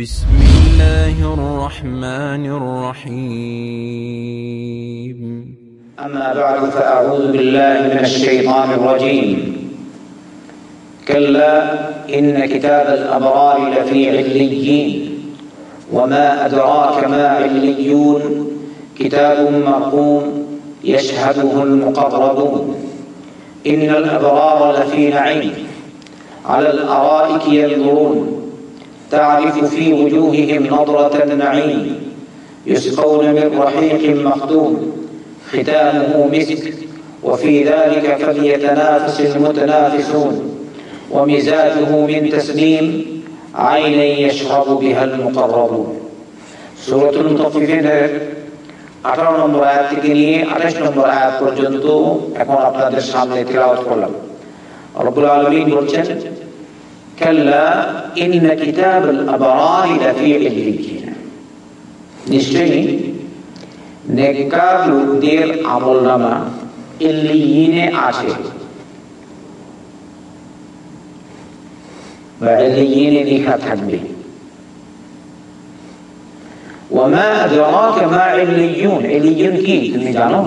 بسم الله الرحمن الرحيم. أما بعد فأعوذ بالله من الشيطان الرجيم. كلا إن كتاب الأبرار لفي عليين. وما أدراك ما عليون. كتاب مرقوم يشهده المقربون. إن الأبرار لفي نعيم. على الأرائك ينظرون. تعرف في وجوههم نضرة النعيم يسقون من رحيق مختوم ختامه مسك وفي ذلك فليتنافس المتنافسون ومزاجه من تسليم عينا يشرب بها المقربون سورة المطففين আঠারো নম্বর আয়াত থেকে নিয়ে আঠাশ নম্বর আয়াত পর্যন্ত এখন আপনাদের সামনে তেলাওয়াত করলাম রব্বুল আলমিন বলছেন كلا إن كتاب الأبرار لفي عليين নিশ্চয়ই নেককার লোকদের আমল নামা ইল্লিয়িনে আছে বা ইল্লিয়িনে লেখা থাকবে ওয়ামা আদরাকা মা ইল্লিয়ুন ইল্লিয়ুন কি তুমি জানো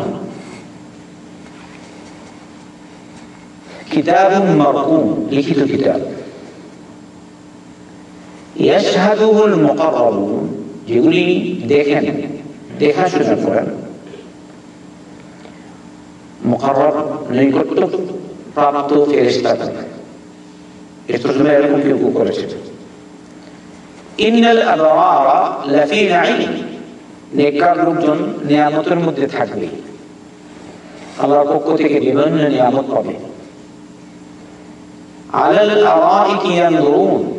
কিতাব মারকুম লিখিত কিতাব মুকাররাবুন, যেগুলি দেখেন করেন। নেককার লোকজন নিয়ামতের মধ্যে থাকবে। আল্লাহর পক্ষ থেকে বিভিন্ন নিয়ামত পাবে। আলাল আরাইকি ইয়ানজুরুন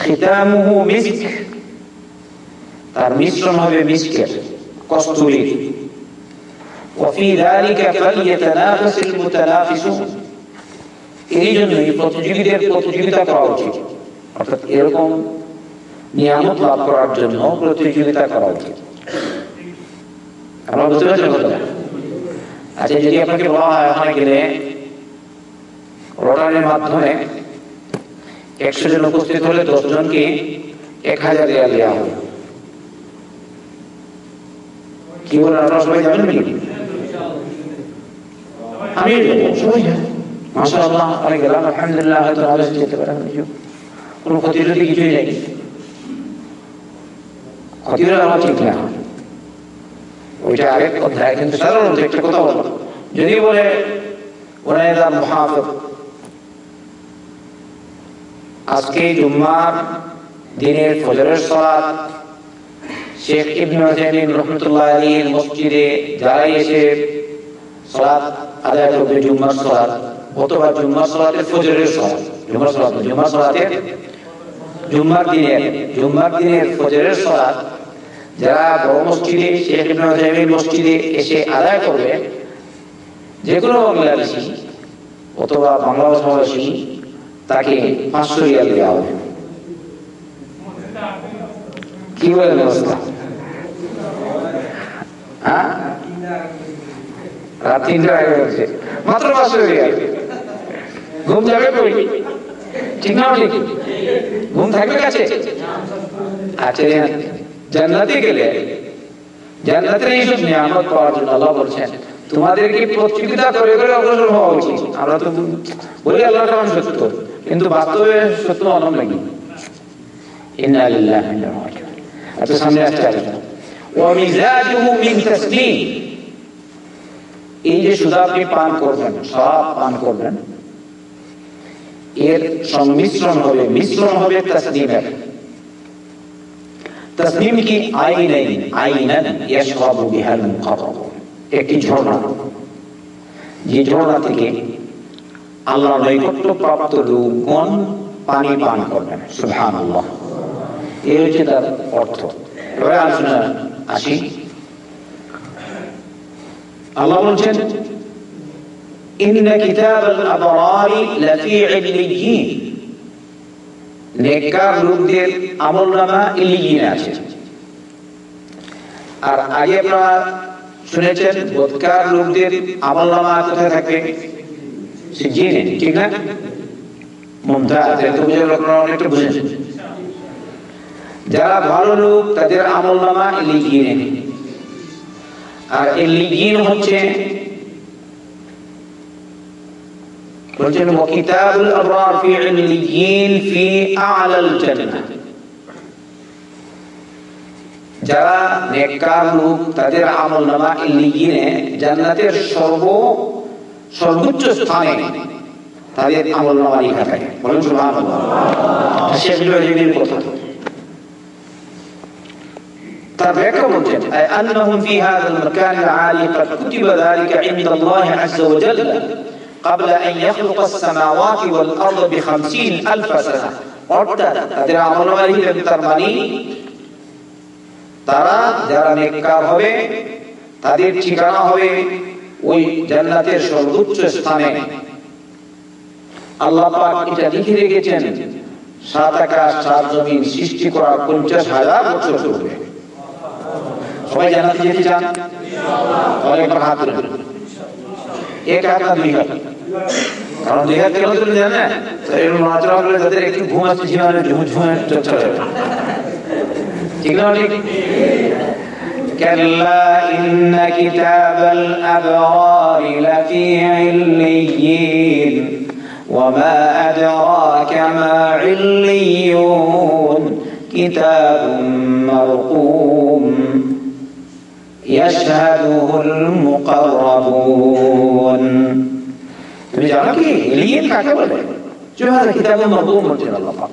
খিতামুহু মিস্ক তার মিশ্রণ হবে মিস্কের কস্তুরীর وفي ذلك فليتنافس المتنافسون এই জন্যই প্রতিযোগীদের প্রতিযোগিতা করা উচিত অর্থাৎ এরকম নিয়ামত লাভ করার জন্য প্রতিযোগিতা করা উচিত আমরা বুঝতে পারছি কথা আচ্ছা যদি আপনাকে বলা হয় ওখানে গেলে রোটারের মাধ্যমে একশো জন উপস্থিত হলে দশ জনকে এক হাজার রিয়াল দেওয়া হবে। কি বলে আপনারা সবাই যাবেন নাকি? আমি অনেক গেলাম, আলহামদুলিল্লাহ, হয়তো যেতে পারে কোনো ক্ষতি যদি কিছুই নেই। ক্ষতির আমার ঠিক না। ওইটা আরেক অধ্যায়, কিন্তু সাধারণত একটা কথা বলো যদি বলে ওনায়দা মহাফিজ আজকে জুম্মার দিনের ফজরের সালাত, শেখ ইবনে উজাইমিন রাহমাতুল্লাহ আলাইহির মসজিদে যারাই এসে সালাত আদায় করবে, জুম্মার সালাত অথবা জুম্মার সালাতের ফজরের সালাত, জুম্মার সালাত জুম্মার সালাতের জুম্মার দিনের জুম্মার দিনের ফজরের সালাত যারা বড় মসজিদে, শেখ ইবনে উজাইমিন মসজিদে এসে আদায় করবে যে কোনো বাংলাদেশি অথবা বাংলা ভাষাভাষী তাকে পাঁচশো রিয়াল দেওয়া হবে। কি বলে ব্যবস্থা? হ্যাঁ? আচ্ছা জান্নাতে গেলে। এইসব নিয়ামত পাওয়ার জন্য আল্লাহ বলছেন তোমাদেরকে প্রতিযোগিতা করে করে অগ্রসর হওয়া উচিত? আমরা তো বলি আল্লাহ কালাম সত্য, কিন্তু বাস্তবে সত্য অনম রাজিউন। আচ্ছা সামনে আসছে এই যে সুদা আপনি পান করবেন সব পান করবেন, এর সংমিশ্রণ হবে, মিশ্রণ হবে তাসলিমের। তাসলিম কি? আইনাইন, আইনান ইয়াশরাবু বিহাল মুকাররাব একটি ঝর্ণা যে ঝর্ণা থেকে আল্লাহ নৈকট্য প্রাপ্ত লোকগণ পানি পান করবেন সুবহানাল্লাহ এই হচ্ছে তার অর্থ এবারে আলোচনা আসি আল্লাহ বলছেন إن كتاب الأبرار لفي عليين নেককার লোকদের আমল নামা ইলিগিনে আছে আর আগে আপনারা শুনেছেন? বদকার লোকদের কোথায় থাকবে সিজিনে ঠিক না? যারা ভালো লোক, তাদের আমল নামা আর ইলিগিন হচ্ছে, বলছেন ওয়াকিতাবুল যারা নেককার লোক তাদের আমল নামা ইল্লিয়িনে জান্নাতের সর্ব সর্বোচ্চ স্থানে তাদের আমল নামা লেখা থাকে বলেন সুবহানাল্লাহ শেখ জুয়াইনের কথা তার ব্যাখ্যা বলছেন أنهم في هذا المكان العالي قد كتب ذلك عند الله عز وجل قبل أن يخلق السماوات والأرض بخمسين ألف سنة অর্থাৎ তাদের আমলমারি তার মানে তারা যারা নেককার হবে, তাদের ঠিকানা হবে ওই জান্নাতের সর্বোচ্চ স্থানে। আল্লাহ পাক এটা লিখে রেখেছেন, সাত আকাশ সাত জমিন সৃষ্টি করা পঞ্চাশ হাজার বছর চলবে সবাই জান্নাতে যেতে চান? তাহলে হাত এক হাত দুই হাত? কারণ দুই হাত কেন তুলে দেন না এরকম নজরা হলে যাদের একটু ঘুম আসছে জীবনে ঝুম ঝুমে চলে যাবে। ঠিক না ঠিক كلا إن كتاب الأبرار لفي عليين وما أدراك ما عليون كتاب مرقوم يشهده المقربون তুমি জানো কি এলিয়েন কাকে বলে চুহার কিতাবে মরহুম বলছেন আল্লাহ পাক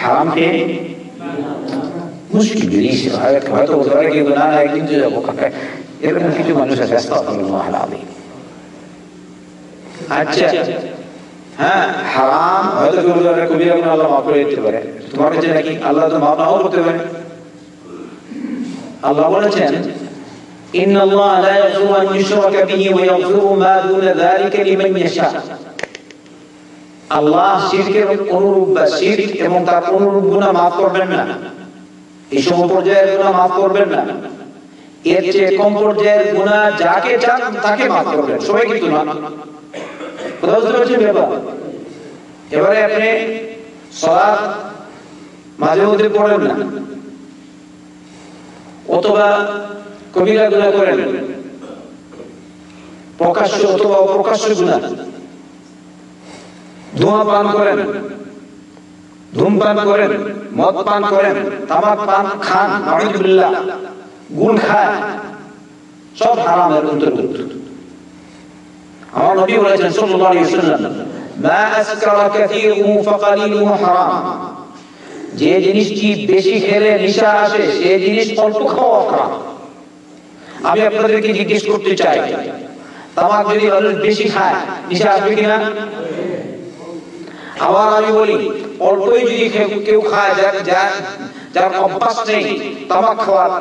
হারাম খেয়ে মুশকিল জিনিস হয়তো বলতে পারে কিন্তু না একদিন তো যাবো এরকম কিছু মানুষ আছে আস্তাগফিরুল্লাহ আলাযীম আচ্ছা হ্যাঁ হারাম হয়তো কেউ বলবে কবিরা গুনাহ আল্লাহ মাফ করে দিতে পারে তোমার কাছে নাকি আল্লাহ তো মাফ নাও করতে পারে আল্লাহ বলেছেন إن الله لا يغفر أن يشرك به ويغفر ما دون ذلك لمن يشاء আল্লাহ শিরকের অনুরূপ বা শিরক এবং তার অনুরূপ গুনাহ মাফ করবেন না। এই সম পর্যায়ের গুনাহ মাফ করবেন না। এর চেয়ে কম পর্যায়ের গুনাহ যাকে চান তাকে মাফ করবেন। সবাই কিন্তু না। এবারে আপনি সলাৎ মাঝে মধ্যে পড়েন না। অথবা কবিরা গুণা করেন। প্রকাশ্য অথবা অপ্রকাশ্য গুণা ধোঁয়া পান করেন। ধূমপান করেন, মদ পান করেন, তামাক পান, খান গুণ খায়। সব হারামের অন্তর্ভুক্ত। আমার নবী বলেছেন হারাম। যে জিনিসটি বেশি খেলে নেশা আসে সেই জিনিস অল্প খাওয়া আমি আপনাদেরকে জিজ্ঞেস করতে চাই, তামাক যদি বেশি খায়, নেশা আসবে কিনা? আবার আমি বলি, অল্পই যদি কেউ খায়, যার অভ্যাস নেই, তামাক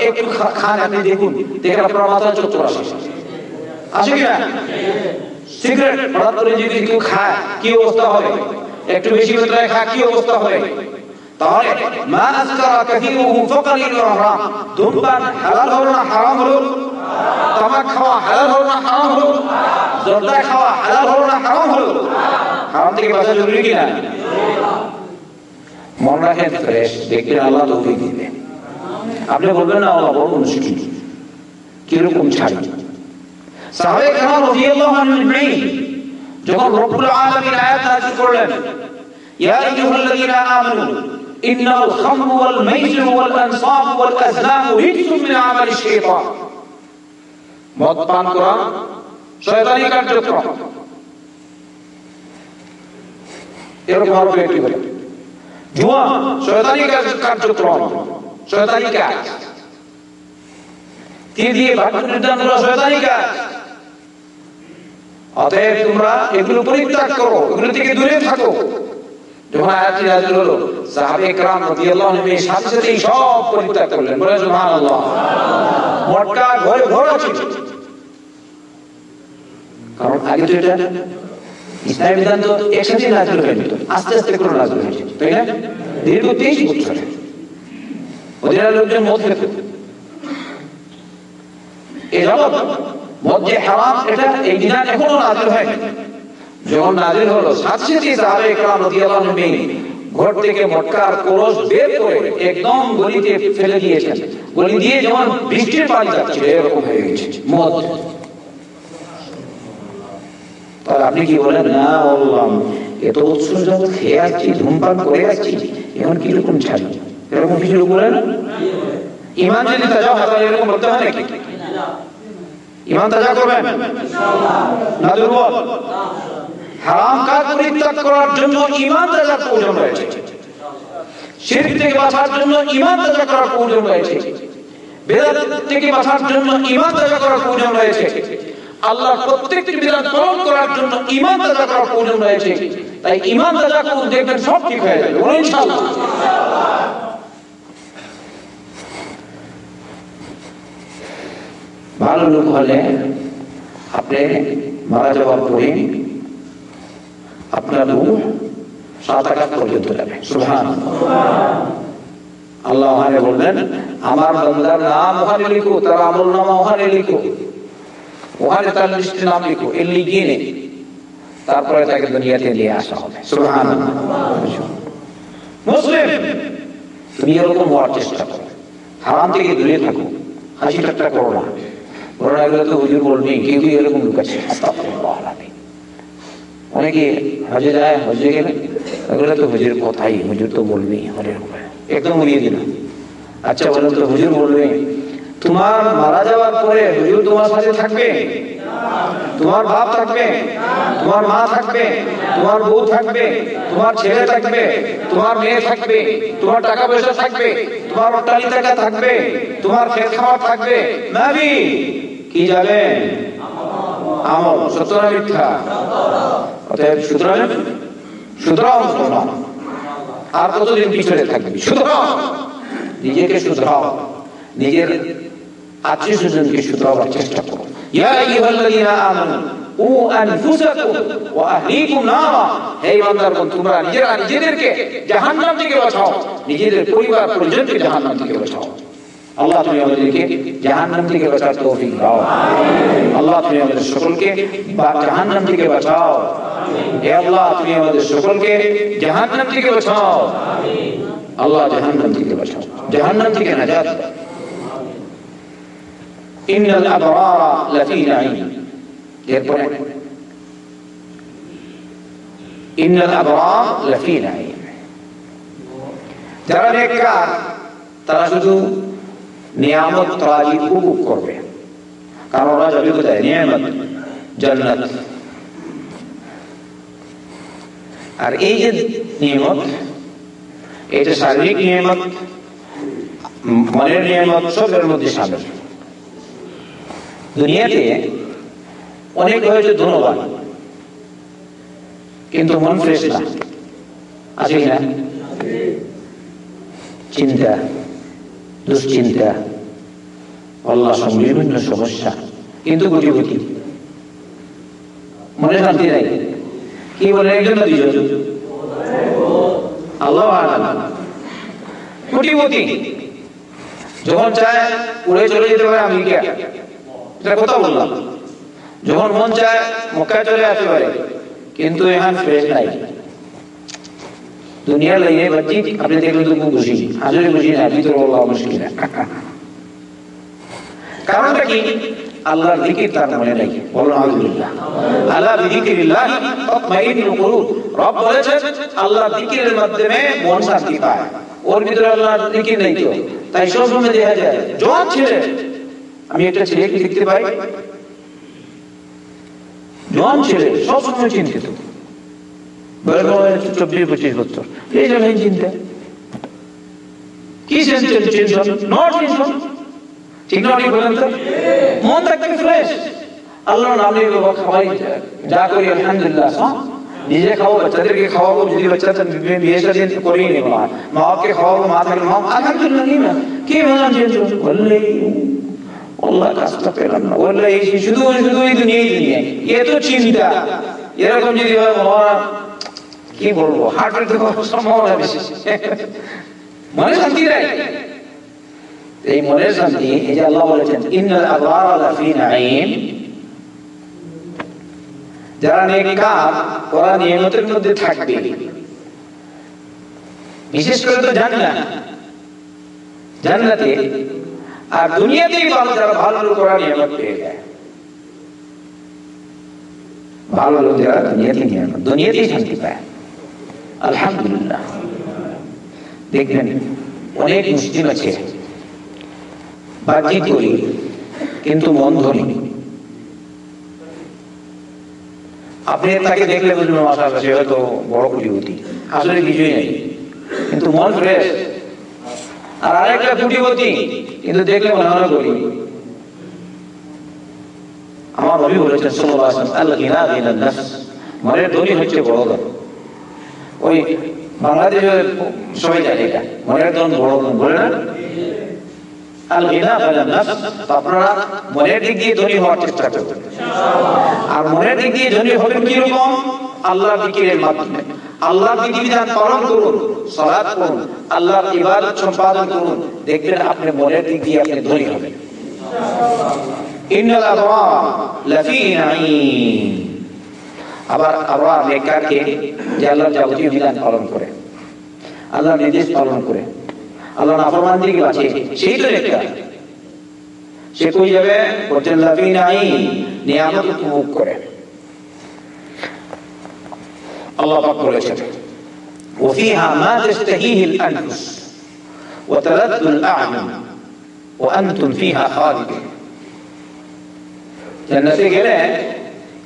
একটু খান আপনি দেখুন, দেখে আপনার মাথা আসে। আসে কিনা? সিগারেট যদি কেউ খায়, কি অবস্থা হবে? একটু বেশি অবস্থা খাওয়া না খাওয়া না হারাম থেকে বাঁচা জরুরি কিনা মনে রাখেন ফ্রেশ দেখবেন আল্লাহ তৌফিক দিবে আপনি বলবেন না, আল্লাহ বড় মুশকিল। কীরকম ছাড়ি? সাহাবে কেরাম রাদিয়াল্লাহু আনহুম যখন রব্বুল আলামিন আয়াত নাযিল করলেন, ইয়া আইয়ুহাল্লাযীনা আমানু, ইন্নাল খামরু ওয়াল মাইসিরু ওয়াল আনসাবু ওয়াল আজলামু রিজসুম মিন আমালি শাইতান। মদ পান করা শয়তানি কার্যক্রম। এরকম আরো একটি বলে জুয়া শয়তানি কার্যক্রম শয়তানি কাজ তীর দিয়ে ভাগ্য নির্ধারণ করা শয়তানি কাজ অতএব তোমরা এগুলো পরিত্যাগ করো এগুলো থেকে দূরে থাকো যখন আয়াতটি নাযিল হলো সাহাবে کرام রাদিয়াল্লাহু আনহুম এর সাথে সাথেই সব পরিত্যাগ করলেন বলে সুবহানাল্লাহ মটকা ঘরে ঘর আছে কারণ আগে তো এটা ইসলামী বিধান তো একসাথে নাযিল হয়নি তো আস্তে আস্তে করে নাযিল হয়েছে তাই না? দীর্ঘ তেইশ বছর ওদের লোকজন মদ খেত। যাবৎ মদ যে হারাম, এটা এই বিধান এখনও নাযিল হয়নি যখন নাজিল হলো সাথে সাথে সাহাবে একরাম রাদিয়াল্লাহু আনহুম ঘর থেকে মটকার কলস বের করে একদম গলিতে ফেলে দিয়েছেন। গলি দিয়ে যেমন বৃষ্টির পানি যাচ্ছিল, এরকম হয়ে গেছে। মদ। আপনি কি বলেন না, বললাম। এত যখন খেয়ে আসছি, ধূমপান করে আসছি এখন কীরকম ছাড়ি? এরকম কিছু বলেন? ইমান যদি তাজা হয়, তাহলে এরকম বলতে হয় নাকি? ইমান তাজা করবেন? না, দুর্বল? হারাম কাজ পরিত্যাগ করার জন্য ইমান তাজার প্রয়োজন রয়েছে। শিরক থেকে বাঁচার জন্য ইমান তাজা করার প্রয়োজন রয়েছে। বেদাত থেকে বাঁচার জন্য ইমান তাজা করার প্রয়োজন রয়েছে। আল্লাহর প্রত্যেকটি বিধান পালন করার জন্য করার প্রয়োজন রয়েছে। তাই করুন, দেখবেন সব ঠিক হয়ে যাবে। ভালো লোক হলে আপনি মারা যাওয়ার পরে আপনার রূহ সাত আঘাত পর্যন্ত যাবে। আল্লাহ ওখানে বললেন আমার বান্দার নাম ওখানে লিখো, তার আমল নামা ওখানে লিখো। ওখানে তার লিস্টে নাম লিখো এর লিখিয়ে নে তারপরে তাকে দুনিয়াতে নিয়ে আসা হবে। মুসলিম, তুমি এরকম হওয়ার চেষ্টা করো। হারাম থেকে দূরে থাকো। হাসি ঠাট্টা করো না। করো এগুলো তো হুজুর বলবি, কেউ কেউ এরকম লোক আছে আস্তাগফিরুল্লাহ আলামিন অনেকে হজে যায়, হজে গেলে ওগুলো তো হুজুর কথাই। হুজুর তো বলবি একদম উড়িয়ে দিল আচ্ছা বলেন তো, হুজুর বলবে তোমার মারা যাওয়ার পরে হুজুর তোমার সাথে থাকবে? তোমার বাপ থাকবে? তোমার মা থাকবে? তোমার বউ থাকবে? তোমার ছেলে থাকবে? তোমার মেয়ে থাকবে? তোমার টাকা পয়সা থাকবে? তোমার অট্টালিকা থাকবে? তোমার খেত খামার থাকবে? নাবি, কি যাবেন আমল, সত্য না মিথ্যা? অতএব সুতরাং সুতরাং আর কতদিন পিছনে থাকবি? সুতরাং! নিজেকে শুধরাও নিজের আত্মীয় স্বজনকে শুধরাবার চেষ্টা করো ইয়া আইয়ুহাল্লাযীনা আমানু ও আনফুসাকুম ওয়া আহলিকুম নারা। হে ইমানদারগণ তোমরা নিজেরা নিজেদেরকে জাহান্নাম থেকে বাঁচাও। নিজেদের পরিবার পরিজনকে জাহান্নাম থেকে বাঁচাও। আল্লাহ তুমি আমাদেরকে জাহান্নাম থেকে বাঁচার তৌফিক দাও। আল্লাহ তুমি আমাদের সকলকে জাহান্নাম থেকে বাঁচাও। হে আল্লাহ তুমি আমাদের সকলকে জাহান্নাম থেকে বাঁচাও। আল্লাহ জাহান্নাম থেকে বাঁচাও। জাহান্নাম থেকে নাজাত যারা নেককার, তারা শুধু নিয়ামত রাজি উপভোগ করবে। কারণ ওরা যাবে কোথায়, নিয়ামত আর এই যে নিয়ামত এটা শারীরিক নিয়ামত, মনের নিয়ামত, সবের মধ্যে সামিল। দুনিয়াতে অনেক হয়েছে ধন্যবাদ। কিন্তু মন ফ্রেশ না। আছে কিনা? চিন্তা, দুশ্চিন্তা। আল্লাহ বিভিন্ন সমস্যা। কিন্তু গুটি গুটি মনে শান্তি নাই। কি বলে একজন না আল্লাহ কোটিপতি। যখন চায়, উড়ে চলে যেতে পারে আমেরিকা। এটা যখন মন চায়, মক্কায় চলে আসতে পারে, কিন্তু এখন ফ্রেশ নাই। দুনিয়ার লাইনে বাচ্চি আপনি দেখলে তো খুব খুশি। খুশি না ভিতরে বলা মুশকিল। কারণটা কি? আল্লাহর জিকির তার মনে নাই আল্লাহ তাই সব দেখা যায় আমি একটা ছেলেকে দেখতে পাই। জোয়ান ছেলে সব সময় চিন্তিত চব্বিশ পঁচিশ বছর। এই জায়গায় চিন্তা। কি না বাবা খাওয়াই যা আলহামদুলিল্লাহ খাও বাচ্চাদেরকে যদি বাচ্চা করেই নেই মা বাপকে খাওয়াবো, মা থাকলে কি আল্লাহ কাজটা পেলাম না। বললে, এই শুধু শুধু এই দুনিয়ায় এত চিন্তা। এরকম যদি কি বলব হার্টের সম্ভাবনা বেশি। মনে শান্তি দেয় এই শান্তি, এই যে আল্লাহ বলেছেন, ইন্নাল নাঈম। যারা ওরা নিয়ামতের মধ্যে থাকবে। বিশেষ করে তো জান্নাত। জান্নাতে আর ভালো নিয়ামত পেয়ে যায়। ভালো দুনিয়াতে নিয়ামত দুনিয়াতেই শান্তি পায়। আলহামদুলিল্লাহ। দেখবেন, অনেক মুসলিম আছে। করি কিন্তু মন ধরি আপনি তাকে দেখলে বুঝবেন মাসাল্লাহ সে হয়তো বড় কুটিপতি। আসলে কিছুই নেই। কিন্তু মন ফ্রেশ। আর আরেকটা কুটিপতি কিন্তু দেখলে মনে হয় করি আমার নবী বলেছেন সাল্লাল্লাহু আলাইহি ওয়াসাল্লাম আল মনের ধনী হচ্ছে বড় ওই বাংলাদেশে সবাই জানে এটা। মনের ধন বড় ধন, বলে না? আল গিনা নাফস আপনারা মনের দিক দিয়ে ধনী হওয়ার চেষ্টা করবেন আর মনের দিক দিয়ে ধনী হবেন কি রকম আল্লাহর জিকিরের মাধ্যমে। আল্লাহর বিধিবিধান পালন করুন সালাত করুন আল্লাহর ইবাদত সম্পাদন করুন, দেখবেন আপনি মনের দিক দিয়ে আপনি ধনী হবেন। ইন্নাল আবরার লাফি নাঈম। আবার আবরার নেককারকে যে আল্লাহর যাবতীয় বিধান পালন করে, আল্লাহর নির্দেশ পালন করে আল্লাহ নাফরমান দিকে আছে সেই তো নেককার। সে কই যাবে? লাফি নাঈম, নিয়ামত উপভোগ করে। আল্লাহ পাক বলেছেন وفيها ما تشتهيه الأنفس وتلذ الأعين وأنتم فيها خالدون জান্নাতে গেলে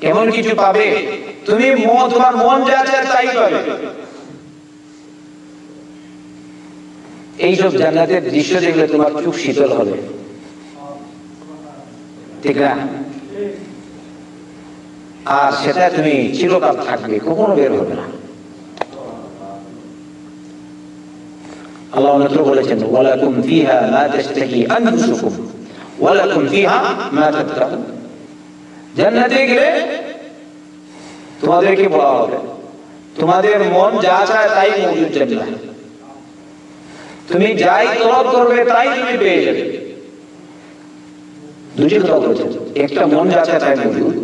এমন কিছু পাবে তুমি মন তোমার মন যা চায় তাই পাবে এইসব জান্নাতের দৃশ্য দেখলে তোমার চোখ শীতল হবে ঠিক না আর সেটা তুমি চিরকাল থাকবে, কখনো বের হবে না। আল্লাহ মাত্র বলেছেন তোমাদের মন যা চায় তাই মৌজুদ তুমি যাই তলব করবে তাই তুমি পেয়ে যাবে। দুটি কথা একটা মন যা চায় তাই মৌজুদ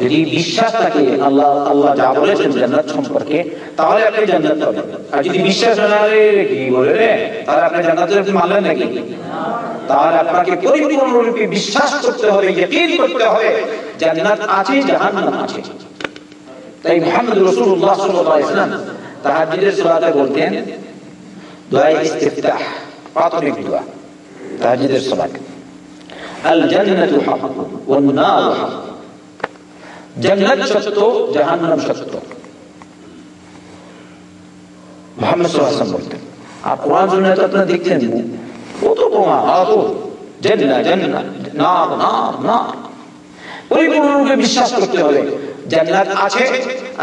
যদি বিশ্বাস থাকে, আল্লাহ আল্লাহ যা বলেছেন জান্নাত সম্পর্কে, তাহলে আপনি জান্নাত পাবেন। আর যদি বিশ্বাস না রে কি বলে রে? তাহলে আপনি জান্নাতের মানলেন নাকি? তাহলে আপনাকে পরিপূর্ণরূপে বিশ্বাস করতে হবে, ইয়াকিন করতে হবে। জান্নাত আছে, জাহান্নাম আছে। তাই মুহাম্মদ রাসূলুল্লাহ সাল্লাল্লাহু আলাইহি ওয়াসাল্লাম তাহাজ্জুদের সালাতে বলতেন, দোয়া ইস্তিফতাহ, প্রাথমিক দোয়া, তাহাজ্জুদের সালাত। আল জান্নাতু হক ওয়ান নারু হক জান্নাত সত্য, জাহান্নাম সত্য। মুহাম্মদ সাল্লাল্লাহু বলতেন, আর কোরআন সুন্নাত আপনারা পরিপূর্ণরূপে বিশ্বাস করতে হবে জান্নাত আছে,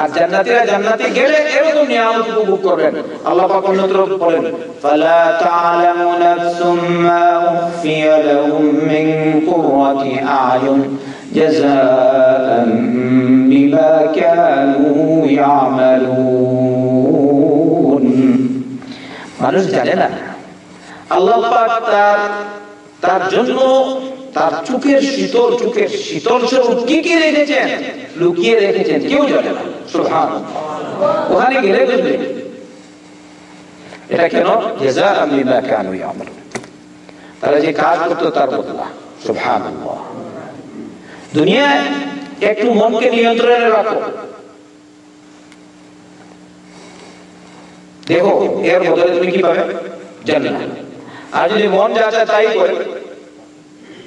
আর জান্নাতীরা জান্নাতে গেলে এরকম নিয়ামত উপভোগ করবেন। আল্লাহ পাক অন্যত্র বলেন, ফালা তা'লামু নাফসুম মা উখফিয়া লাহুম মিন কুররাতি আয়ুন। জাযাআন বিমা কানু ইয়ামালুন মানুষ জানে না। আল্লাহ পাক তার তার জন্য তার চোখের শীতল চোখের শীতল স্বরূপ কি কি রেখেছেন? লুকিয়ে রেখেছেন। কেউ জানে না। সুবহান ওখানে গেলে বুঝবে এটা কেন? জেজা আমি না কেন আমল তারা যে কাজ করতো তার বদলা। সুবহান দুনিয়ায় একটু মনকে নিয়ন্ত্রণে রাখো। দেখো, এর বদলে তুমি কি পাবে? জান্নাত আর যদি মন যা চায় তাই করে।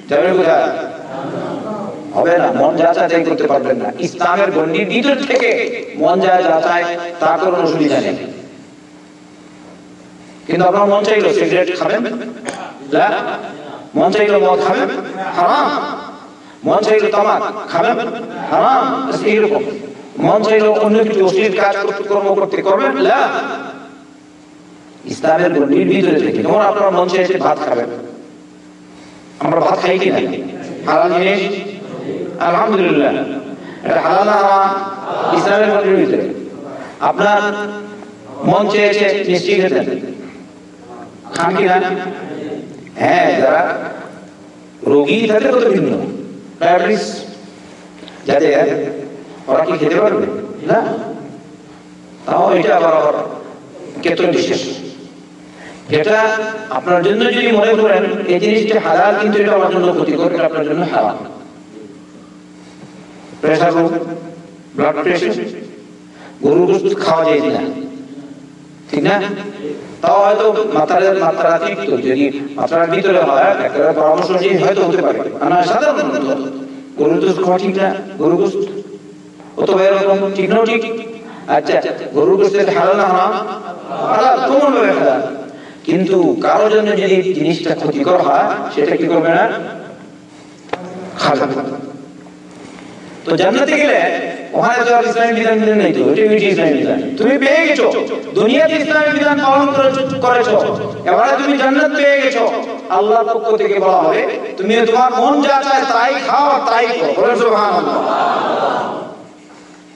যাবে কোথায়? হবে না, মন যা চায় তাই করতে পারবেন না। ইসলামের গণ্ডির ভিতর থেকে মন যা যা চায়, তা কোনো অসুবিধা নেই। কিন্তু আপনার মন চাইলো সিগারেট খাবেন? মন চাইলো মদ খাবেন? হারাম। মন চাইলো তামাক খাবেন, হারাম এইরকম মন চাইলো অন্য কিছু অশ্লীল কাজ কর্ম করতে করবেন না ইসলামের গণ্ডির ভিতরে থেকে। যেমন আপনার মন চাইছে ভাত খাবেন। আমরা ভাত খাই কিনা? হালাল জিনিস? আলহামদুলিল্লাহ। এটা হালাল না হারাম? ইসলামের গণ্ডির ভিতরে আপনার মন চেয়েছে মিষ্টি খেতেন খান কিনা? হ্যাঁ যারা রোগী তাদের কত ভিন্ন। ডায়াবেটিস যাদের ওরা কি খেতে পারবে? না। তাও এটা আবার কেতন বিশেষ যেটা আপনার জন্য যদি মনে করেন এই জিনিসটা হালাল, কিন্তু এটা আমার জন্য ক্ষতিকর আপনার জন্য হারাম। প্রেশার ব্লাড প্রেশার গোস্ত খাওয়া যায় না ঠিক না? কিন্তু কারও জন্য যদি জিনিসটা ক্ষতিকর হয়, সেটা কি করবে না? তো জান্নাতে গেলে ওখানে তো ইসলামী বিধান নেই তো ইসলামী বিধান। তুমি পেয়ে গেছো, দুনিয়াতে ইসলামী বিধান পালন এবারে তুমি জান্নাত পেয়ে গেছো। পক্ষ থেকে বলা হবে, তুমি তোমার মন যা চায় তাই খাও তাই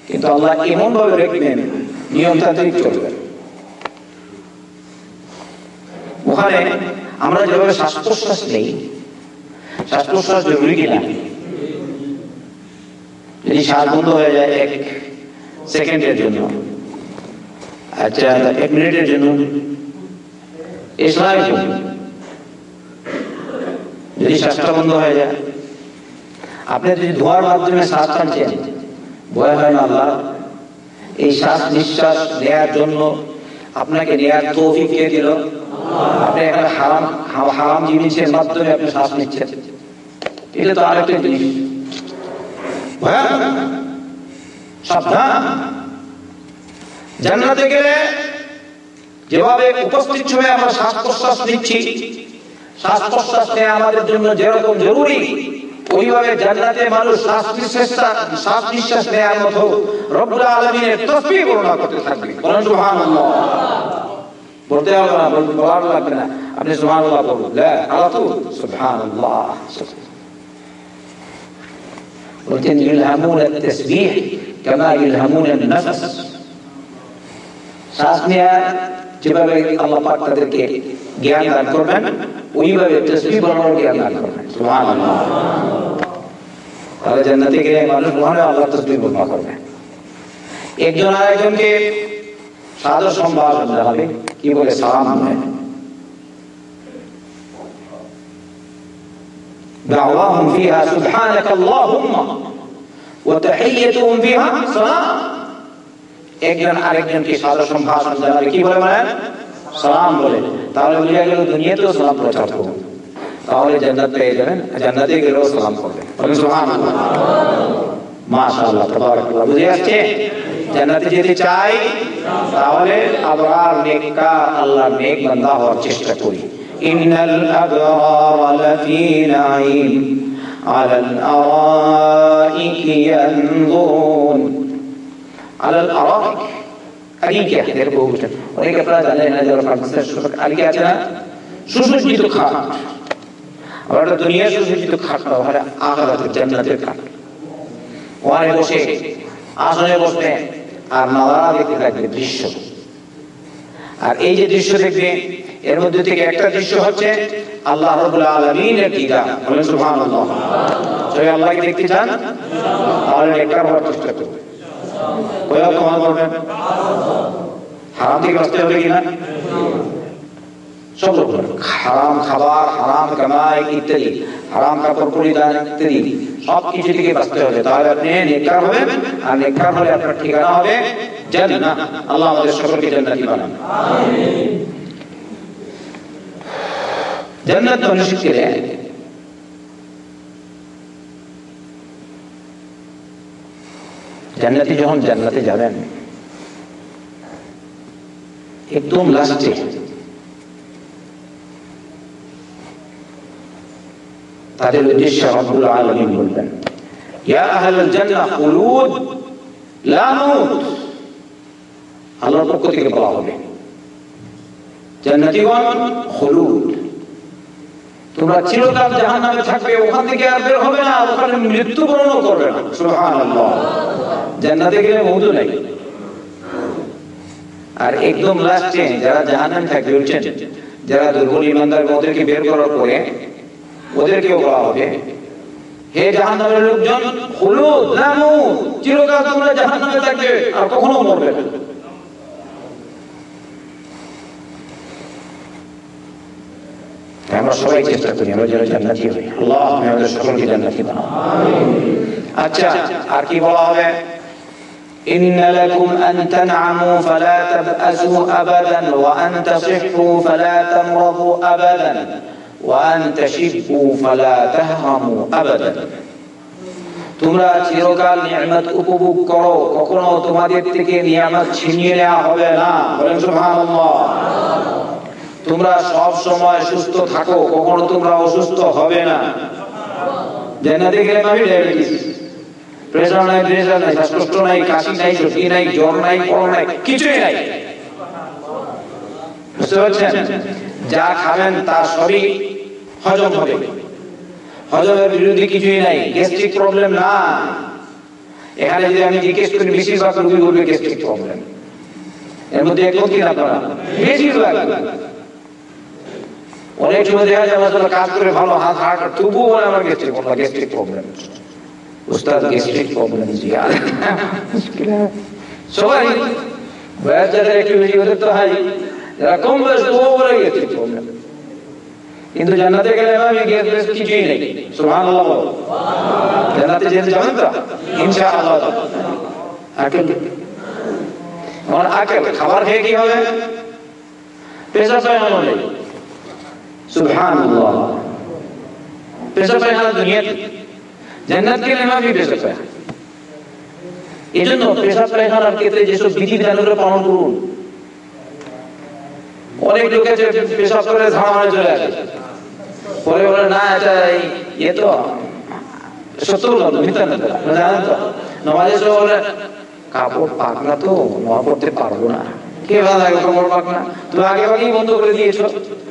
কিন্তু আল্লাহ এমন ভাবে রাখবেন নিয়মতান্ত্রিক চলবে। ওখানে আমরা যেভাবে শ্বাস প্রশ্বাস নেই শ্বাস প্রশ্বাস জরুরি কিনা? যদি শ্বাস বন্ধ হয়ে যায় এক সেকেন্ডের জন্য। আচ্ছা এক মিনিটের জন্য। ইসলামের যদি শ্বাসটা বন্ধ হয়ে যায়। আপনি যদি ধোয়ার মাধ্যমে শ্বাস টানছেন, ভয় হয় না আল্লাহ। এই শ্বাস নিঃশ্বাস নেয়ার জন্য আপনাকে নেয়ার তৌফিক কে দিল। আপনি এখানে হারাম হারাম জিনিসের মাধ্যমে আপনি শ্বাস নিচ্ছেন। এটা তো আরেকটা জিনিস। সাবধান। জান্নাতে গেলে যেভাবে উপস্থিত সময় আমরা শ্বাস প্রশ্বাস নিচ্ছি শ্বাস প্রশ্বাস নেওয়া আমাদের জন্য যেরকম জরুরি ওইভাবে জান্নাতে মানুষ শ্বাস নিঃশ্বাস শ্বাস নিঃশ্বাস নেওয়ার মতো বর্ণনা করতে থাকবে। বলতে হবে না বলার লাগবে না। আপনি সুবহানাল্লাহ বলুন। বলছেন ইলহামুন التسبيح كما يلهمون النفس শ্বাস নেওয়ার যেভাবে আল্লাহ পাক তাদেরকে জ্ঞান দান করবেন ওইভাবে তসবিহ বানানোর জ্ঞান দান করবেন সুবহানাল্লাহ তাহলে জান্নাতে গিয়ে মানুষ মনে আল্লাহ তসবিহ বর্ণনা করবে একজন আরেকজনকে সাদর সম্ভাষণ জানাবে কি বলে সালাম হয় دعواهم فيها سبحانك اللهم وتحيتهم فيها سلام একজন আরেকজনকে সাদর সম্ভাষণ জানাবে কি বলে বলেন সালাম বলে তাহলে বুঝা গেল দুনিয়াতেও সালাম প্রচার করবে তাহলে জান্নাত পেয়ে যাবেন জান্নাতে গেলেও সালাম করবে বলেন সুবহানাল্লাহ মাশাআল্লাহ তাবারাকাল্লাহ বুঝে আসছে জান্নাতে যেতে চাই তাহলে আবরার নেককার আল্লাহ নেক বান্দা হওয়ার চেষ্টা করি إن الأبرار لفي نعيم على الأرائك ينظرون على الأرائك أريكة এর বহুবচন অনেকে আপনারা জানেন না যারা পাকিস্তান আলিকে আছে না সুসজ্জিত খাট আবার একটা দুনিয়া সুসজ্জিত খাট না ওখানে আখরাতের জান্নাতের খাট ওখানে বসে আসনে বসবে আর নাদারা দেখতে থাকবে দৃশ্য আর এই যে দৃশ্য দেখবে এর মধ্যে থেকে একটা দৃশ্য হচ্ছে আল্লাহ রবুল আলমিনের দিদা সুবহানাল্লাহ। আল্লাহকে দেখতে চান? তাহলে একবার করবেন। হারাম থেকে বাঁচতে হবে কিনা? সব হারাম খাবার, হারাম কামাই ইত্যাদি, হারাম কাপড় পরিধান ইত্যাদি, সব কিছু থেকে বাঁচতে হবে। তাহলে আপনি নেককার হবেন, আর নেককার হলে আপনার ঠিকানা হবে জান্নাত। আল্লাহ আমাদের সকলকে জান্নাতি বানান। জান্নাত মানুষ के लिए জান্নাতি যখন জান্নাতে যাবেন একদম লাস্টে তাদের উদ্দেশ্যে রব্বুল আলামিন বলবেন ইয়া আহলাল জান্নাহ খুলুদ লা মুত আল্লাহর পক্ষ থেকে বলা হবে জান্নাতীগণ খুলুদ তোমরা চিরকাল থাকবে, ওখান থেকে আর বের হবে না ওখানে মৃত্যুবরণও করবে না। জান্নাতে গেলে নাই। আর একদম লাস্টে যারা থাকবে বলছেন যারা দুর্বল ইমানদার, ওদেরকে বের করার পরে ওদেরকেও বলা হবে, হে লোকজন নামু চিরকাল তোমরা জাহান্নামে থাকবে, আর কখনো মরবে না। সবাই চেষ্টা করি আমরা যেন জান্নাতি হই আল্লাহ আমাদের সকলকে জান্নাতি বানাও আচ্ছা আর কি বলা হবে إن لكم أن تنعموا فلا تبأسوا أبدا وأن تصحوا فلا تمرضوا أبدا وأن تشبوا فلا تهرموا أبدا তোমরা চিরকাল নিয়ামত উপভোগ করো কখনো তোমাদের থেকে নিয়ামত ছিনিয়ে নেওয়া হবে না বলেন সুবহানাল্লাহ তোমরা সব সময় সুস্থ থাকো, কখনো তোমরা অসুস্থ হবে না। জান্নাতে গেলে পাবি ডায়াবেটিস প্রেসার নাই প্রেসার নাই, শ্বাসকষ্ট নাই, কাশি নাই, সর্দি নাই, জ্বর নাই করো নাই, কিছুই নাই। বুঝতে পারছেন? যা খাবেন তা সবই হজম হবে। হজমের বিরুদ্ধে কিছুই নাই গ্যাস্ট্রিক প্রবলেম না। এখানে যদি আমি জিজ্ঞেস করি, বেশিরভাগ রোগী বলবে গ্যাস্ট্রিক প্রবলেম এর মধ্যে একমত কিনা আপনারা, বেশিরভাগ। অনেক সময় দেখা যায় আসলে কাজ করে ভালো হাত হাট তবুও বলে আমার গ্যাস্ট্রিক প্রবলেম প্রবলেম উস্তাদ গ্যাস্ট্রিক প্রবলেম জিয়া সবাই বয়স একটু বেশি ওদের তো হাই যারা কম বয়স, তবুও বলে গ্যাস্ট্রিক প্রবলেম কিন্তু জান্নাতে গেলে আমি গ্যাস কিছুই নেই। সুবহানাল্লাহ। জান্নাতে যেতে যাবেন তো? ইনশাআল্লাহ। আকেল আমার আকেল, খাবার খেয়ে কি হবে? পেশা পায়খানা নেই। সুবহানাল্লাহ। পেশা পায়খানা দুনিয়াতে জান্নাত গেলে না আমি পেশা পায়খানা এই জন্য পেশা পায়খানার ক্ষেত্রে যেসব বিধি বিধানগুলো পালন করুন। অনেক লোক আছে, পেশাব করে ঝাড়া চলে আসে। পরে বলে না এটা ইয়ে তো সত্য বললাম মিথ্যা না জানেন তো নমাজে সব বলে, কাপড় পাক না তো নোয়া পড়তে পারব না। কে ভালো লাগে কাপড় পাক না? তুমি আগে আগেই বন্ধ করে দিয়েছ।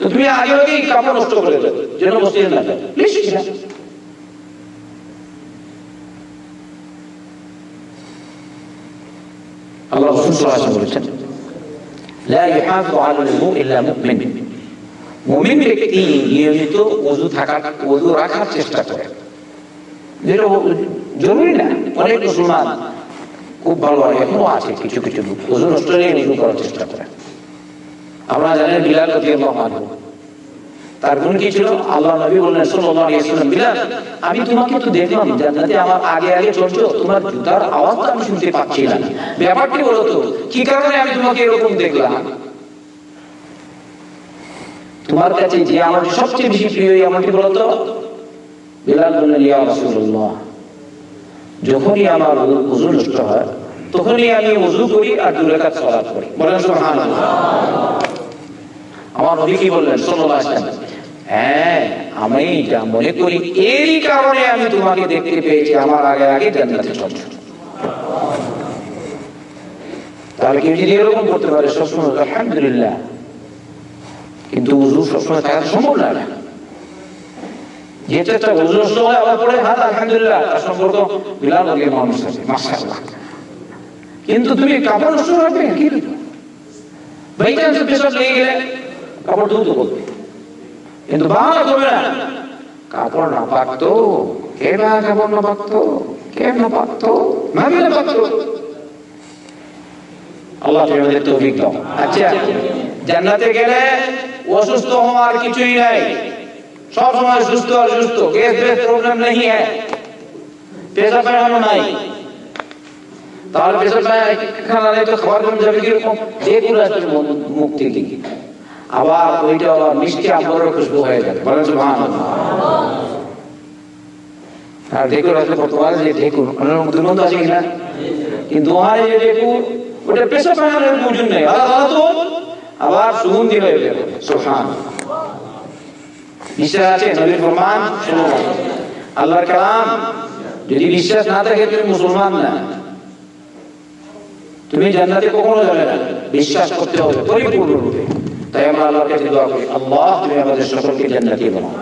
তো তুমি আগে আগেই কাপড় নষ্ট করে দেবে যেন মসজিদে না যায় প্লিজ আল্লাহ রসুল সাল্লাল্লাহু বলেছেন لا يحافظ على الوضوء الا مؤمن মুমিন ব্যক্তি নিয়মিত ওযু থাকার ওযু রাখার চেষ্টা করে যেটা জরুরি না অনেক মুসলমান খুব ভালো হয় এখনো আছে কিছু কিছু লোক ওযু নষ্ট নিয়ে ওযু করার চেষ্টা করে আমরা জানেন বিলাল রাদিয়াল্লাহু তার গুণ কি ছিল? আল্লাহ নবী বললেন, সাল্লাল্লাহু আলাইহি ওয়াসাল্লাম, বিলাল, আমি তোমাকে তো দেখলাম, জান্নাতে আমার আগে আগে চলছো, তোমার জুতার আওয়াজ তো আমি শুনতে পাচ্ছি না। ব্যাপারটি বলো তো, কি কারণে আমি তোমাকে এরকম দেখলাম? তোমার কাছে যে আমার সবচেয়ে বেশি প্রিয়, এই আমলটি বলো তো। বিলাল বললেন, ইয়া রাসূলুল্লাহ, যখনই আমার ওযু নষ্ট হয়, তখনই আমি ওযু করি আর দুই রাকাত সালাত করি বলেন সুবহানাল্লাহ। আমার নবী কি বললেন? সাল্লাল্লাহু আলাইহি হ্যাঁ আমি যা মনে করি, এরই কারণে আমি তোমাকে দেখতে পেয়েছি। আমার আগে আগে জান্নাতে তাহলে কেউ যদি এরকম করতে পারে, সবসময় আলহামদুলিল্লাহ। কিন্তু উজু সবসময় থাকা সম্ভব না। যেহেতু একটা উজু নষ্ট হয় আবার পরে হাত আলহামদুলিল্লাহ, তার সম্পর্ক বিলাল মানুষ আছে কিন্তু তুমি কাপড় নষ্ট রাখবে কি বাই চান্স পেশাব গেলে কাপড় করবে কিন্তু বাংলা না, কাপড় না পাকতো, কে না কাপড় না পাকতো, কে না পাকতো না পাকতো। আল্লাহ তৌফিক দাও। আচ্ছা জান্নাতে গেলে অসুস্থ হওয়ার কিছুই নাই। সব সময় সুস্থ আর সুস্থ গ্যাস প্রবলেম নেই হ্যাঁ পেশা নাই। তাহলে পেশা নেই তো খাবার কম যাবে কীরকম? আসবে মুখ থেকে আবার ওইটা আবার মিষ্টি আম্বরের খুশবু হয়ে যাবে। বলেন সুবহানাল্লাহ। আর ঢেকুর আসলে বর্তমানে যে ঢেকুর। অনেক দুর্গন্ধ আছে কিনা? কিন্তু ওহারে যে ঢেকুর, ওটা পেশা পায়খানার প্রয়োজন নেই। আবার সুগন্ধি হয়ে যাবে। সুবহান বিশ্বাস আছে, নবীর ফরমান? শুনো। আল্লাহর কালাম। যদি বিশ্বাস না থাকে, তুমি মুসলমান না। তুমি জান্নাতে কখনো যাবে না। বিশ্বাস করতে হবে পরিপূর্ণ রূপে তাই আমরা আল্লাহর কাছে দোয়া করি আল্লাহ তুমি আমাদের সকলকে জান্নাতি বানাও।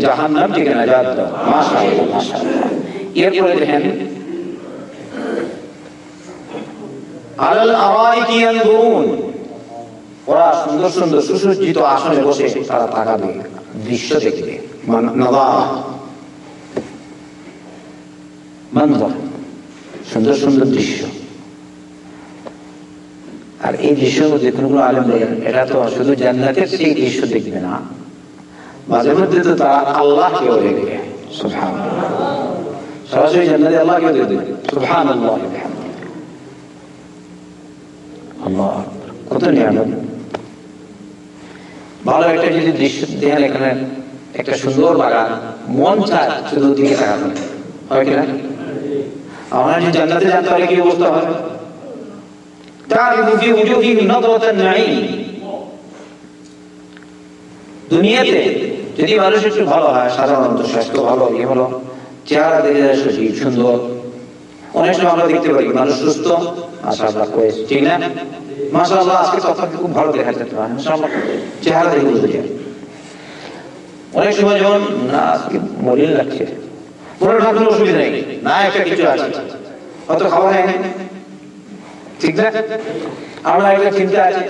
জাহান্নাম থেকে নাজাত দাও। মাশাআল্লাহ মাশাআল্লাহ। এরপরে দেখেন আলাল আরাইকি ইয়ানজুরুন। ওরা সুন্দর সুন্দর সুসজ্জিত আসনে বসে তারা তাকাবে দৃশ্য দেখবে। সুন্দর সুন্দর দৃশ্য। আর এই দৃশ্যের মধ্যে কোনো আলম বলেন এটা তো শুধু জান্নাতের সেই দৃশ্য দেখবে না। মাঝে মধ্যে তো তারা সরাসরি জান্নাতে দেখবে। সুবহান আল্লাহ আল্লাহ একটা যদি দৃশ্য সুন্দর বাগান, মন হয় যদি কি অবস্থা হবে تعرف في وجوههم نظرة النعيم দুনিয়াতে যদি মানুষ একটু ভালো হয় সাধারণত স্বাস্থ্য ভালো ইয়ে হলো চেহারা দেখে যায় সজীব সুন্দর অনেক সময় আমরা দেখতে পারি মানুষ সুস্থ মাশাআল্লাহ কয়েস ঠিক না মাশাআল্লাহ আজকে তো আপনাকে খুব ভালো দেখা যাচ্ছে মাশাআল্লাহ চেহারা দেখে বুঝতে যায় অনেক সময় যখন না আজকে মলিন লাগছে পুরো ঠাকুর অসুবিধা নেই না একটা কিছু আছে হয়তো খাওয়া হয় না ঠিক না? আমরা একটা চিন্তা আছে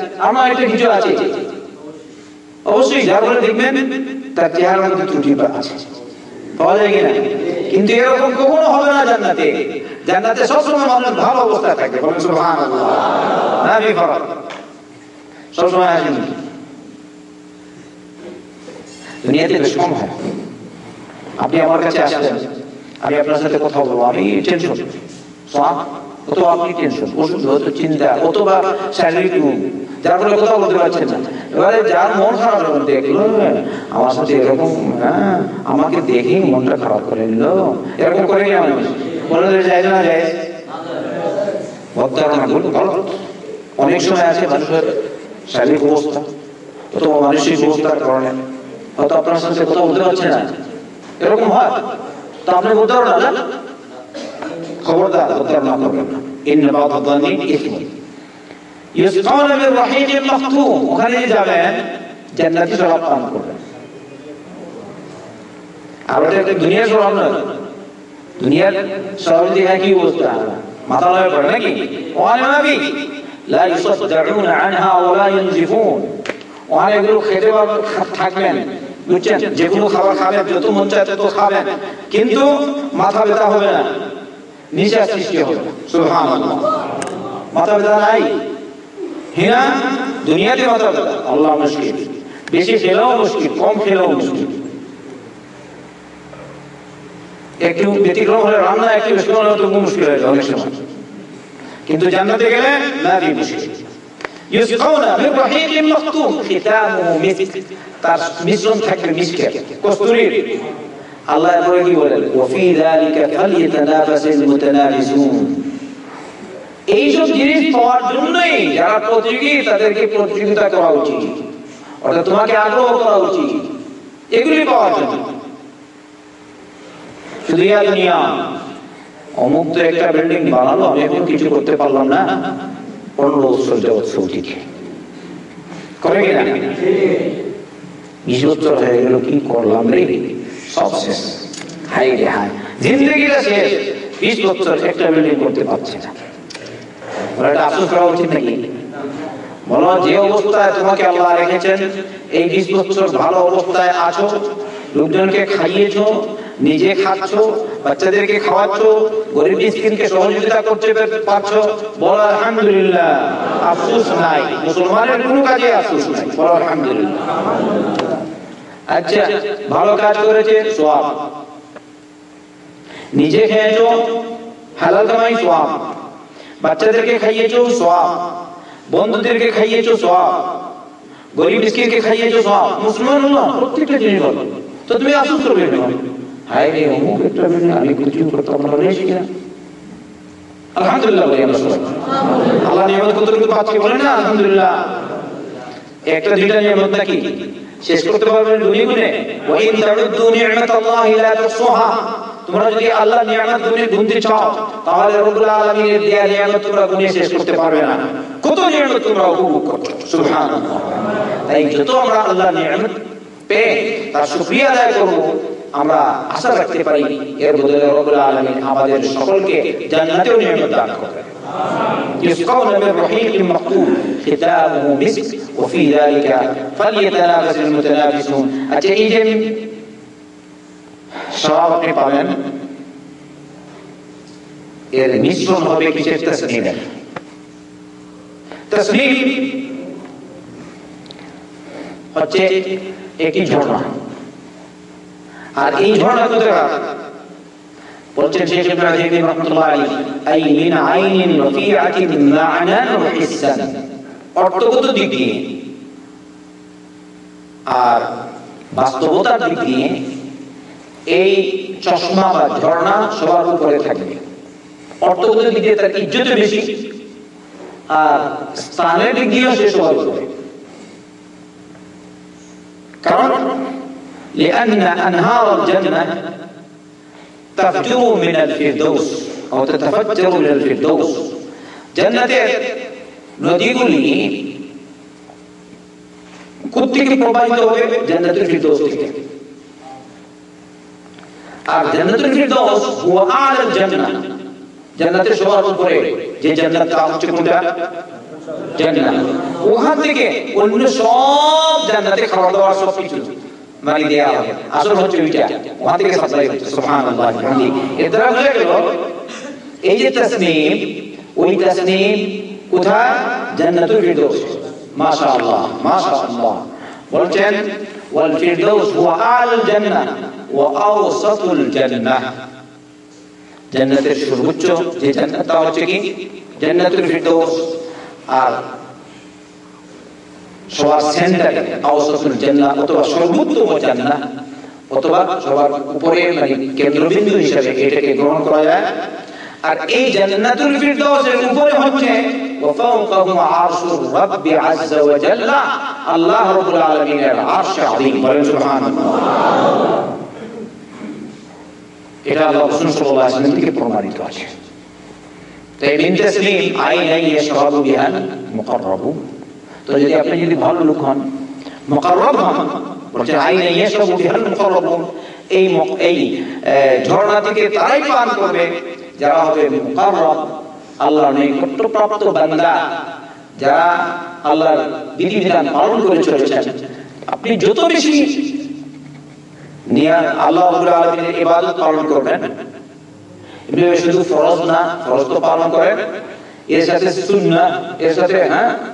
একটা কিছু আছে। অবশ্যই দেখবেন, তার চেহারার মধ্যে ত্রুটি আছে। আপনি আমার কাছে আসলেন, আমি আপনার সাথে কথা বলব। আমি টেনশন অথবা আপনি টেনশন ওষুধ হয়তো চিন্তা, অথবা শারীরিক রোগ যার ফলে কথা বলতে পারছেন না। এবারে যার মন খারাপ দেখল আমার সাথে এরকম হ্যাঁ আমাকে দেখেই মনটা খারাপ করে নিল। এরকম করে না মানুষ বলে যায় না যায় অনেক সময় আছে মানুষের শারীরিক অবস্থা অথবা মানসিক অবস্থার কারণে। হয়তো আপনার সাথে কথা বলতে পারছে না। এরকম হয়। তো আপনি বলতে পারো না মাথা নাকি? ওখানে এগুলো খেতে থাকবেন, বুঝছেন? যেগুলো খাবার খাবেন, যত মন চায় তত খাবেন। কিন্তু মাথা ব্যথা হবে না। নিশা সৃষ্টি হবে। সুবহানাল্লাহ। মাথা ব্যথা নাই। হিনা দুনিয়াতে ব্যথা আল্লাহ মুশকিল। বেশি খেলেও মুশকিল, কম খেলেও মুশকিল। একটু ব্যতিক্রম হলে রান্না, একটু বেশি হলে মুশকিল হয়ে যায় অনেক সময়। কিন্তু জান্নাতে গেলে না দিয়ে মুশকিল। ইউসকাউনা মিন রাহিকিম মাখতুম, খিতামুহু মিসক। তার মিশ্রণ থাকবে কস্তুরীর আল্লাহ এরপরে কি বলেন? ওয়াফি যালিকা ফালইয়াতানাফাসিল মুতানাফিসুন এইসব জিনিস পাওয়ার জন্যই যারা প্রতিযোগী, তাদেরকে প্রতিযোগিতা করা উচিত। অর্থাৎ তোমাকে আগ্রহ করা উচিত। এগুলি পাওয়ার জন্য। শুধু দুনিয়া। অমুক তো একটা বিল্ডিং বানালো, আমি এখন কিছু করতে পারলাম না। পনেরো বছর যাবৎ সৌদিকে করে কিনা বিশ বছর হয়ে গেল, কি করলাম রে? সব শেষ। হাই রে হাই জিন্দগিটা শেষ। বিশ বছর একটা বিল্ডিং করতে পারছে না। এটা আফসোস করা উচিত নাকি? বলো, যে অবস্থায় তোমাকে আল্লাহ রেখেছেন, এই বিশ বছর ভালো অবস্থায় আছো, লোকজনকে খাইয়েছো, নিজে খাচ্ছ, বাচ্চাদেরকে খাওয়াচ্ছ, গরিব মিসকিনকে সহযোগিতা করতে পারছ, বলো, আলহামদুলিল্লাহ। আফসোস নাই। মুসলমানের কোনো কাজে আফসোস নাই। বলো, আলহামদুলিল্লাহ। আচ্ছা ভালো কাজ করেছে, সোয়াব। নিজে খেয়েছো হালাল কামাই সোয়াব। বাচ্চাদেরকে খাইয়েছো, সোয়াব। বন্ধুদেরকে খাইয়েছো, সোয়াব। গরিব মিসকিনকে খাইয়েছো, সোয়াব। মুসলমান হলো প্রত্যেকটা জিনিস ভালো। তো তুমি আফসোস করবে হায় রে, অমুক একটা আমি কিছু করতাম না রয়েছি কিনা আলহামদুলিল্লাহ, বলি আমরা সবাই। আল্লাহ নিয়ামত পাচ্ছি বলে না? আলহামদুলিল্লাহ। একটা দুইটা নিয়ামত নাকি? শেষ করতে পারবেন গুনে গুনে ওয়া ইন তাউদ্দু নি'মাতাল্লাহি লা তুহসুহা তোমরা যদি আল্লাহ নিয়ামত গুনে গুনতে চাও, তাহলে রব্বুল আলামিনের দেয়া নিয়ামত তোমরা গুনে শেষ করতে পারবে না। কত নিয়ামত তোমরা উপভোগ করছ? সুবহানাল্লাহ। তাই যত আমরা আল্লাহ নিয়ামত পেয়ে, তার শুকরিয়া আদায় করব আমরা আশা রাখতে পারি এর বদলে রব্বুল আলামিন আমাদের সকলকে জান্নাতেও নিয়ামত দান করবেন يسقون من رحيق مختوم ختامه مسك وفي ذلك فليتنافس المتنافسون আচ্ছা এই যে সব আপনি পাবেন এর মিশ্রণ হবে কিসের তসনিমের তসনিম হচ্ছে একটি ঝর্ণা আর এই আর বাস্তবতার দিক দিয়ে এই চশমা বা ঝর্ণা সবার উপরে থাকবে। অর্থগত দিক দিয়ে তার ইজ্জত বেশি আর স্থানের দিক দিয়েও সে সবার উপরে। কারণ لأن أنهار الجنة تفجر من الفردوس أو تتفجر من الفردوس জান্নাতের নদীগুলি কোথেকে প্রবাহিত হবে জান্নাতুল ফিরদৌস থেকে আর জান্নাতুল ফিরদৌস হুয়া আলাল জান্নাহ জান্নাতের সবার উপরে যে জান্নাত তা হচ্ছে কোনটা জান্নাত ওখান থেকে অন্য সব জান্নাতে খাওয়া দাওয়া সব কিছু মানে দেয়া হবে। আসল হচ্ছে ওইটা। ওখান থেকে সাপ্লাই হচ্ছে, সুবহানাল্লাহ, বিহামদি। এর দ্বারা বোঝা গেল, এই যে তাসনিম, ওই তাসনিম কোথায়? জান্নাতুল ফিরদৌস। মাশাআল্লাহ মাশাআল্লাহ। বলছেন, ওয়াল ফিরদৌস হুয়া আল জান্নাহ, ওয়া আওসাতুল জান্নাহ। জান্নাতের সর্বোচ্চ যে জান্নাত, তা হচ্ছে কি? জান্নাতুল ফিরদৌস। আর সবার সেন্টারে আওসাসুল জান্নাহ অথবা সর্বোত্তম জান্নাহ অথবা সবার উপরে মানে কেন্দ্রবিন্দু হিসেবে এটাকে গ্রহণ করা যায়। আর এই জান্নাতুল ফিরদাউসের উপরে হচ্ছে ওয়াফাউকাহু আরশুর রাব্বি আযজা ওয়া জাল্লা আল্লাহ রাব্বুল আলামিনের আরশ আযীম বলেন, সুবহানাল্লাহ। এটা আল্লাহ রাসূল সাল্লাল্লাহু আলাইহি ওয়াসাল্লাম থেকে প্রমাণিত আছে। তাই বিন তাসলিম আইনাই ইয়াশহাদু বিহাল মুকাররাবুন। তো যদি আপনি যদি ভালো লোক হন পালন আপনি যত বেশি পালন করবেন শুধু ফরজ না, ফরজ তো পালন করেন, এর সাথে সুন্নাহ, এর সাথে হ্যাঁ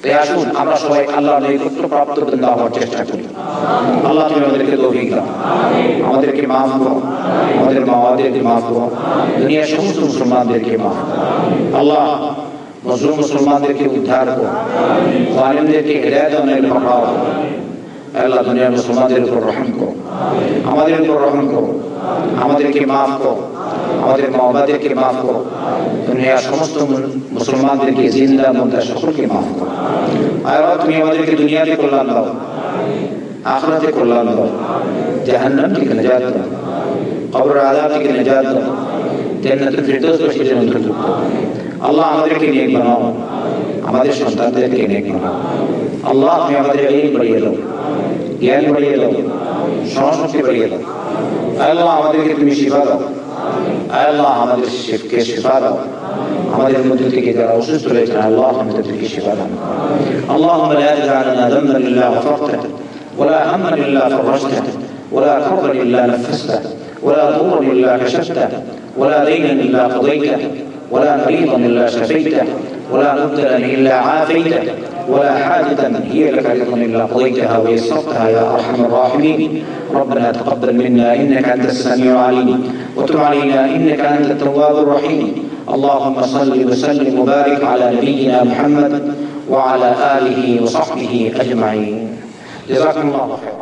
আসুন আমরা সবাই আল্লাহ নৈকট্য প্রাপ্ত বৃন্দা হওয়ার চেষ্টা করি। আল্লাহ তুমি আমাদেরকে তৌফিক দাও আমাদেরকে মাফ করো। আমাদের মা বাবাদেরকে মাফ করো। দুনিয়ার সমস্ত মুসলমানদেরকে মাফ আল্লাহ মজলুম মুসলমানদেরকে উদ্ধার করো। জালিমদেরকে হেদায়ত অনেক পাঠাও আল্লাহ দুনিয়ার মুসলমানদের উপর রহম করো। আমাদের উপর রহম করো। আমাদেরকে মাফ করো। আমাদের মা বাবাদেরকে মাফ করো। দুনিয়ার সমস্ত মুসলমানদেরকে, জিন্দা মুর্দা সকলকে মাফ করো। আর তুমি আমাদেরকে দুনিয়াতে কল্যাণ দাও। আখরাতে কল্যাণ দাও। জাহান্নাম থেকে নাজাত দাও। কবর আযাব থেকে নাজাত দাও। জান্নাতুল ফিরদৌস বাসীদের অন্তর্ভুক্ত আল্লাহ, আমাদেরকে নেক বানাও। আমাদের সন্তানদেরকে নেক বানাও। আল্লাহ, তুমি আমাদের ইলম বাড়িয়ে দাও। জ্ঞান বাড়িয়ে দাও। সংস্কৃতি বাড়িয়ে দাও। আল্লাহ, আমাদেরকে তুমি শিফা দাও। আল্লাহ আমাদের শিফকে শিফা দাও আমাদের মধ্যে থেকে যারা অসুস্থ রয়েছেন আল্লাহ আমাদের থেকে শিফা দাও اللهم لا تدع لنا ذنبا الا غفرته ولا هما الا فرجته ولا كربا الا نفسته ولا ضرا الا كشفته ولا دينا الا قضيته ولا مريضا الا شفيته ولا مبتلا الا عافيته ولا حاجة هي لك إلا قضيتها ويسرتها يا أرحم الراحمين. ربنا تقبل منا إنك أنت السميع العليم. وتب علينا إنك أنت التواب الرحيم. اللهم صل وسلم وبارك على نبينا محمد وعلى آله وصحبه أجمعين. جزاكم الله خيرا.